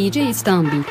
DJ İstanbul.